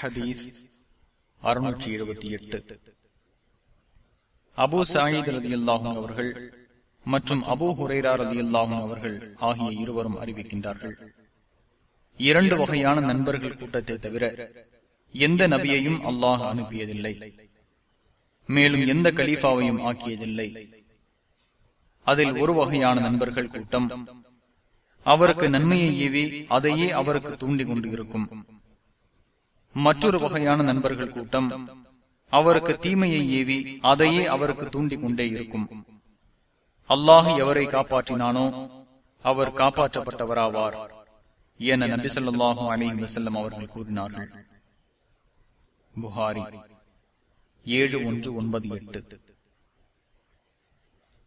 ஹதீஸ் அறுநூற்றி எழுபத்தி எட்டு. அபு சாயித் ரதி அல்லாஹும் அவர்கள் மற்றும் அபு ஹுரேரா ரதி அல்லாஹும் அவர்கள் ஆகிய இருவரும் அறிவிக்கின்றார்கள். இரண்டு வகையான நண்பர்கள் கூட்டத்தை தவிர எந்த நபியையும் அல்லாஹ் அனுப்பியதில்லை. மேலும் எந்த கலீஃபாவையும் ஆக்கியதில்லை. அதில் ஒரு வகையான நண்பர்கள் கூட்டம் அவருக்கு நன்மையை ஏவி அதையே அவருக்கு தூண்டிக் கொண்டு இருக்கும் மற்றொரு வகையான நண்பர்கள் கூட்டம். அவருக்கு தீமையை ஏவி அதையே அவருக்கு தூண்டிக் கொண்டே இருக்கும். அல்லாஹ் எவரை காப்பாற்றினானோ அவர் காப்பாற்றப்பட்டவராவார் என நபி சொல்லாஹு அலி வசல்லம் அவர்கள் கூறினார்கள். புகாரி ஏழு ஒன்று ஒன்பது எட்டு.